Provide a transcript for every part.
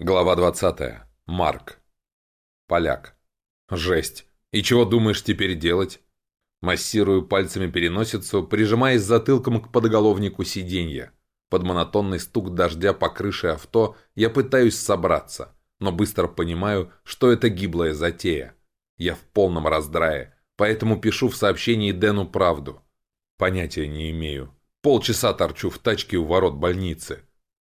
Глава 20. Марк. Поляк. Жесть. И чего думаешь теперь делать? Массирую пальцами переносицу, прижимаясь затылком к подголовнику сиденья. Под монотонный стук дождя по крыше авто я пытаюсь собраться, но быстро понимаю, что это гиблая затея. Я в полном раздрае, поэтому пишу в сообщении Дэну правду. Понятия не имею. Полчаса торчу в тачке у ворот больницы.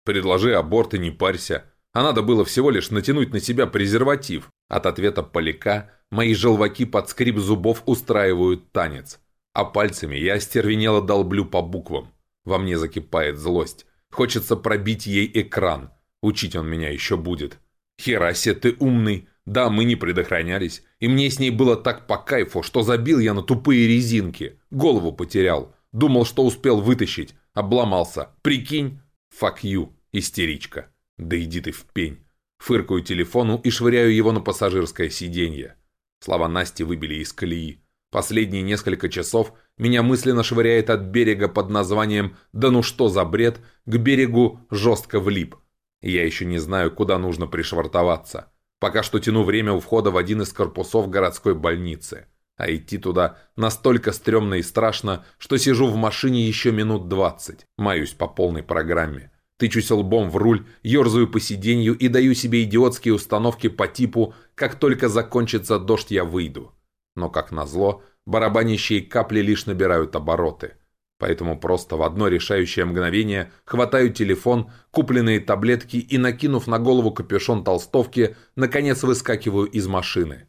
Предложи аборт и не парься. А надо было всего лишь натянуть на себя презерватив. От ответа поляка мои желваки под скрип зубов устраивают танец. А пальцами я остервенело долблю по буквам. Во мне закипает злость. Хочется пробить ей экран. Учить он меня еще будет. Херасе, ты умный. Да, мы не предохранялись. И мне с ней было так по кайфу, что забил я на тупые резинки. Голову потерял. Думал, что успел вытащить. Обломался. Прикинь? Fuck you, истеричка. «Да иди ты в пень!» Фыркаю телефону и швыряю его на пассажирское сиденье. Слова Насти выбили из колеи. Последние несколько часов меня мысленно швыряет от берега под названием «Да ну что за бред?» к берегу жестко влип. Я еще не знаю, куда нужно пришвартоваться. Пока что тяну время у входа в один из корпусов городской больницы. А идти туда настолько стрёмно и страшно, что сижу в машине еще минут двадцать. Маюсь по полной программе. Тычусь лбом в руль, ерзаю по сиденью и даю себе идиотские установки по типу «как только закончится дождь, я выйду». Но, как назло, барабанящие капли лишь набирают обороты. Поэтому просто в одно решающее мгновение хватаю телефон, купленные таблетки и, накинув на голову капюшон толстовки, наконец выскакиваю из машины.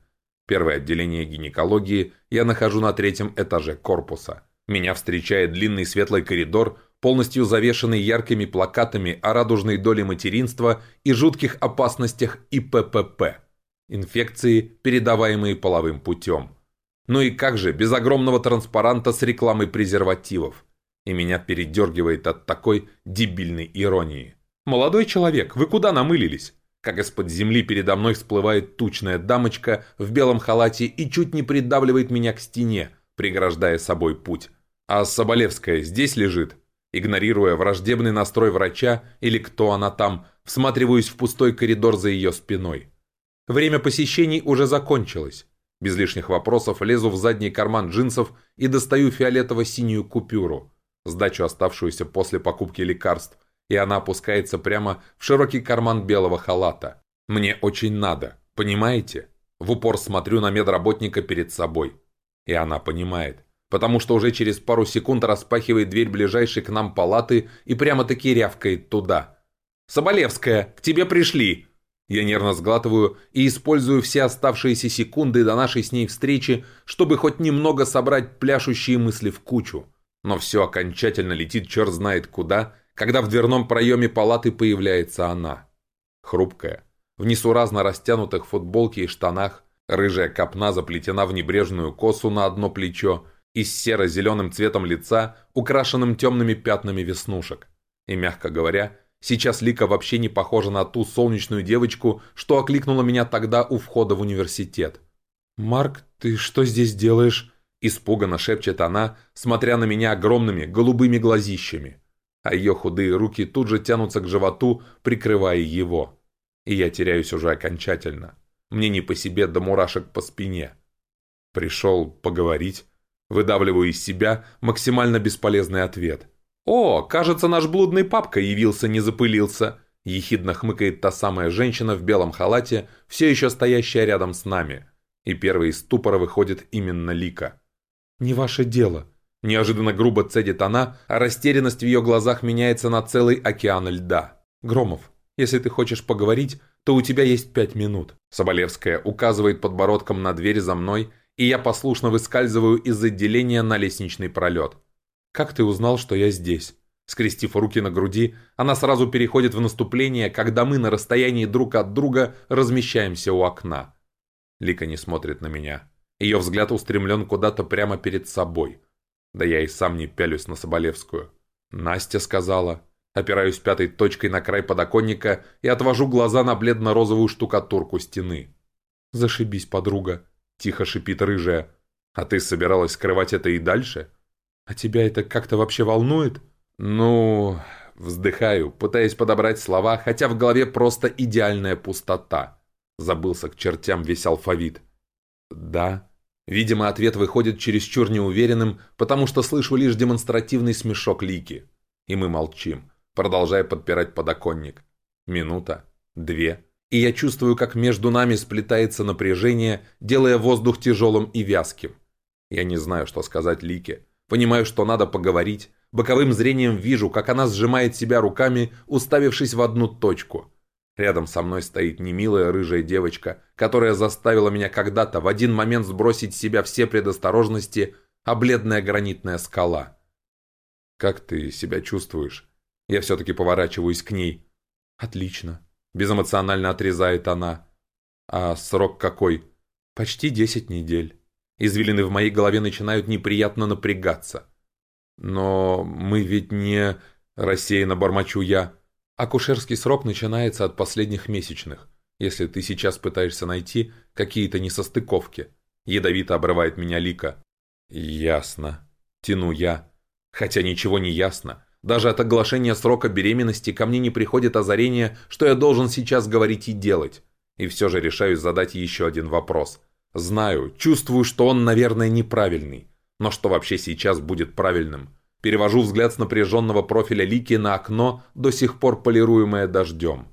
Первое отделение гинекологии я нахожу на третьем этаже корпуса. Меня встречает длинный светлый коридор – полностью завешенный яркими плакатами о радужной доле материнства и жутких опасностях ИППП – инфекции, передаваемые половым путем. Ну и как же без огромного транспаранта с рекламой презервативов? И меня передергивает от такой дебильной иронии. «Молодой человек, вы куда намылились?» Как из-под земли передо мной всплывает тучная дамочка в белом халате и чуть не придавливает меня к стене, преграждая собой путь. «А Соболевская здесь лежит?» Игнорируя враждебный настрой врача или кто она там, всматриваюсь в пустой коридор за ее спиной. Время посещений уже закончилось. Без лишних вопросов лезу в задний карман джинсов и достаю фиолетово-синюю купюру, сдачу оставшуюся после покупки лекарств, и она опускается прямо в широкий карман белого халата. Мне очень надо, понимаете? В упор смотрю на медработника перед собой. И она понимает потому что уже через пару секунд распахивает дверь ближайшей к нам палаты и прямо-таки рявкает туда. «Соболевская, к тебе пришли!» Я нервно сглатываю и использую все оставшиеся секунды до нашей с ней встречи, чтобы хоть немного собрать пляшущие мысли в кучу. Но все окончательно летит черт знает куда, когда в дверном проеме палаты появляется она. Хрупкая, в несуразно растянутых футболке и штанах, рыжая копна заплетена в небрежную косу на одно плечо – и с серо-зеленым цветом лица, украшенным темными пятнами веснушек. И, мягко говоря, сейчас Лика вообще не похожа на ту солнечную девочку, что окликнула меня тогда у входа в университет. «Марк, ты что здесь делаешь?» Испуганно шепчет она, смотря на меня огромными голубыми глазищами. А ее худые руки тут же тянутся к животу, прикрывая его. И я теряюсь уже окончательно. Мне не по себе до мурашек по спине. Пришел поговорить. Выдавливаю из себя максимально бесполезный ответ. «О, кажется, наш блудный папка явился, не запылился!» Ехидно хмыкает та самая женщина в белом халате, все еще стоящая рядом с нами. И первый из ступора выходит именно Лика. «Не ваше дело!» Неожиданно грубо цедит она, а растерянность в ее глазах меняется на целый океан льда. «Громов, если ты хочешь поговорить, то у тебя есть пять минут». Соболевская указывает подбородком на дверь за мной и я послушно выскальзываю из отделения на лестничный пролет. «Как ты узнал, что я здесь?» Скрестив руки на груди, она сразу переходит в наступление, когда мы на расстоянии друг от друга размещаемся у окна. Лика не смотрит на меня. Ее взгляд устремлен куда-то прямо перед собой. Да я и сам не пялюсь на Соболевскую. Настя сказала. Опираюсь пятой точкой на край подоконника и отвожу глаза на бледно-розовую штукатурку стены. «Зашибись, подруга», Тихо шипит рыжая. А ты собиралась скрывать это и дальше? А тебя это как-то вообще волнует? Ну... Вздыхаю, пытаясь подобрать слова, хотя в голове просто идеальная пустота. Забылся к чертям весь алфавит. «Да». Видимо, ответ выходит чересчур неуверенным, потому что слышу лишь демонстративный смешок Лики. И мы молчим, продолжая подпирать подоконник. Минута, две, и я чувствую, как между нами сплетается напряжение, делая воздух тяжелым и вязким. Я не знаю, что сказать Лике. Понимаю, что надо поговорить. Боковым зрением вижу, как она сжимает себя руками, уставившись в одну точку. Рядом со мной стоит немилая рыжая девочка, которая заставила меня когда-то в один момент сбросить с себя все предосторожности, а бледная гранитная скала. «Как ты себя чувствуешь?» Я все-таки поворачиваюсь к ней. «Отлично», – безэмоционально отрезает она. «А срок какой?» «Почти десять недель». Извилины в моей голове начинают неприятно напрягаться. «Но мы ведь не...» – рассеянно бормочу я. «Акушерский срок начинается от последних месячных, если ты сейчас пытаешься найти какие-то несостыковки». Ядовито обрывает меня Лика. «Ясно». Тяну я. Хотя ничего не ясно. Даже от оглашения срока беременности ко мне не приходит озарение, что я должен сейчас говорить и делать. И все же решаюсь задать еще один вопрос. Знаю, чувствую, что он, наверное, неправильный. Но что вообще сейчас будет правильным? Перевожу взгляд с напряженного профиля Лики на окно, до сих пор полируемое дождем.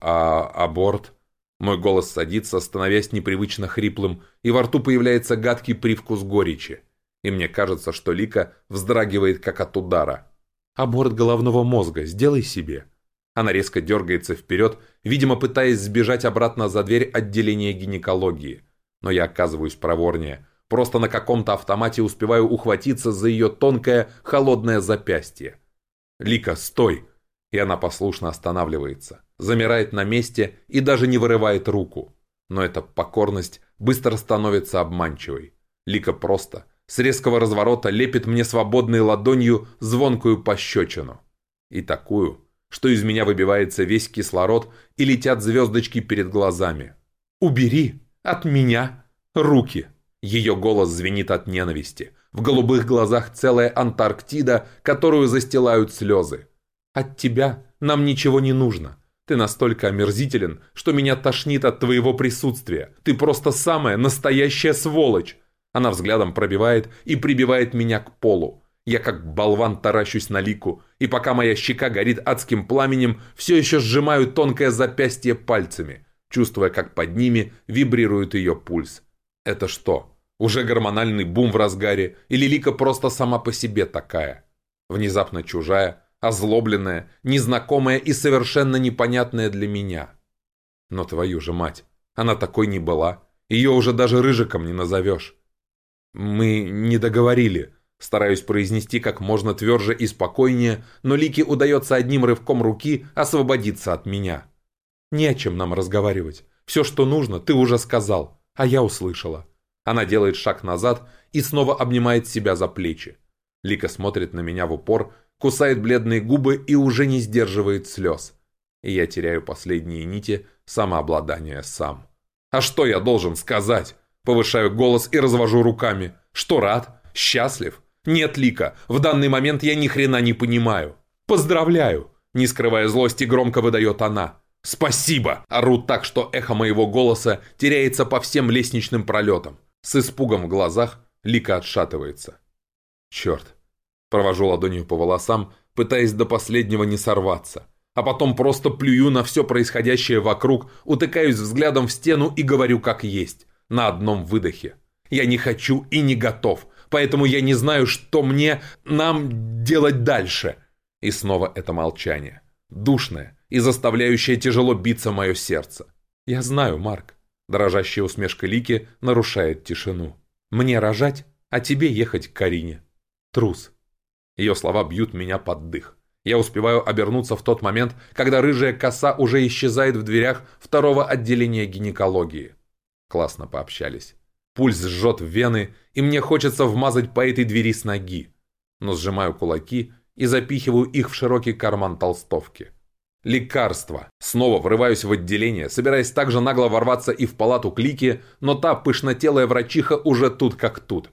А аборт? Мой голос садится, становясь непривычно хриплым, и во рту появляется гадкий привкус горечи. И мне кажется, что Лика вздрагивает, как от удара. «Аборт головного мозга, сделай себе». Она резко дергается вперед, видимо, пытаясь сбежать обратно за дверь отделения гинекологии. Но я оказываюсь проворнее. Просто на каком-то автомате успеваю ухватиться за ее тонкое, холодное запястье. «Лика, стой!» И она послушно останавливается. Замирает на месте и даже не вырывает руку. Но эта покорность быстро становится обманчивой. Лика просто, с резкого разворота, лепит мне свободной ладонью звонкую пощечину. И такую, что из меня выбивается весь кислород и летят звездочки перед глазами. «Убери от меня руки!» Ее голос звенит от ненависти. В голубых глазах целая Антарктида, которую застилают слезы. «От тебя нам ничего не нужно. Ты настолько омерзителен, что меня тошнит от твоего присутствия. Ты просто самая настоящая сволочь!» Она взглядом пробивает и прибивает меня к полу. Я как болван таращусь на лику, и пока моя щека горит адским пламенем, все еще сжимаю тонкое запястье пальцами, чувствуя, как под ними вибрирует ее пульс. Это что, уже гормональный бум в разгаре, или Лика просто сама по себе такая? Внезапно чужая, озлобленная, незнакомая и совершенно непонятная для меня. Но твою же мать, она такой не была. Ее уже даже рыжиком не назовешь. Мы не договорили. Стараюсь произнести как можно тверже и спокойнее, но Лике удается одним рывком руки освободиться от меня. Не о чем нам разговаривать. Все, что нужно, ты уже сказал, а я услышала. Она делает шаг назад и снова обнимает себя за плечи. Лика смотрит на меня в упор, кусает бледные губы и уже не сдерживает слез. И я теряю последние нити самообладания сам. «А что я должен сказать?» Повышаю голос и развожу руками. «Что рад? Счастлив? Нет, Лика, в данный момент я ни хрена не понимаю. Поздравляю!» Не скрывая злости, громко выдает она. «Спасибо!» Ору так, что эхо моего голоса теряется по всем лестничным пролетам. С испугом в глазах Лика отшатывается. Черт. Провожу ладонью по волосам, пытаясь до последнего не сорваться. А потом просто плюю на все происходящее вокруг, утыкаюсь взглядом в стену и говорю как есть, на одном выдохе. Я не хочу и не готов, поэтому я не знаю, что мне, нам делать дальше. И снова это молчание. Душное и заставляющее тяжело биться мое сердце. Я знаю, Марк. Дрожащая усмешка Лики нарушает тишину. «Мне рожать, а тебе ехать к Карине. Трус». Ее слова бьют меня под дых. Я успеваю обернуться в тот момент, когда рыжая коса уже исчезает в дверях второго отделения гинекологии. Классно пообщались. Пульс жжет в вены, и мне хочется вмазать по этой двери с ноги. Но сжимаю кулаки и запихиваю их в широкий карман толстовки. Лекарства. Снова врываюсь в отделение, собираясь также нагло ворваться и в палату клики, но та пышнотелая врачиха уже тут как тут.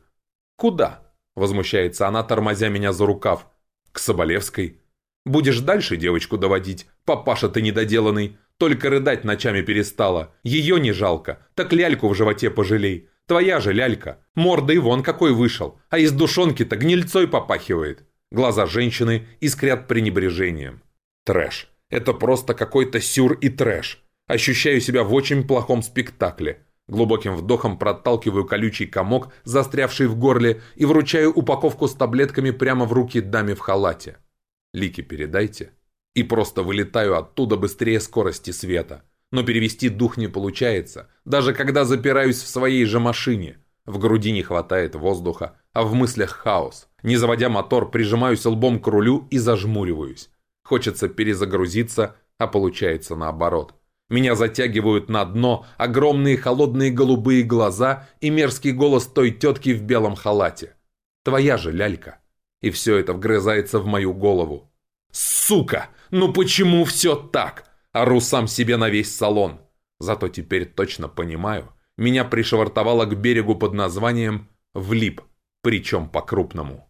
«Куда?» – возмущается она, тормозя меня за рукав. «К Соболевской». Будешь дальше девочку доводить, папаша ты недоделанный. Только рыдать ночами перестала. Ее не жалко, так ляльку в животе пожалей. Твоя же лялька. Мордой вон какой вышел, а из душонки-то гнильцой попахивает. Глаза женщины искрят пренебрежением. Трэш. Это просто какой-то сюр и трэш. Ощущаю себя в очень плохом спектакле. Глубоким вдохом проталкиваю колючий комок, застрявший в горле, и вручаю упаковку с таблетками прямо в руки даме в халате. Лики передайте. И просто вылетаю оттуда быстрее скорости света. Но перевести дух не получается, даже когда запираюсь в своей же машине. В груди не хватает воздуха, а в мыслях хаос. Не заводя мотор, прижимаюсь лбом к рулю и зажмуриваюсь. Хочется перезагрузиться, а получается наоборот. Меня затягивают на дно огромные холодные голубые глаза и мерзкий голос той тетки в белом халате. Твоя же лялька. И все это вгрызается в мою голову. Сука! Ну почему все так? Ору сам себе на весь салон. Зато теперь точно понимаю. Меня пришвартовало к берегу под названием «Влип», причем по-крупному.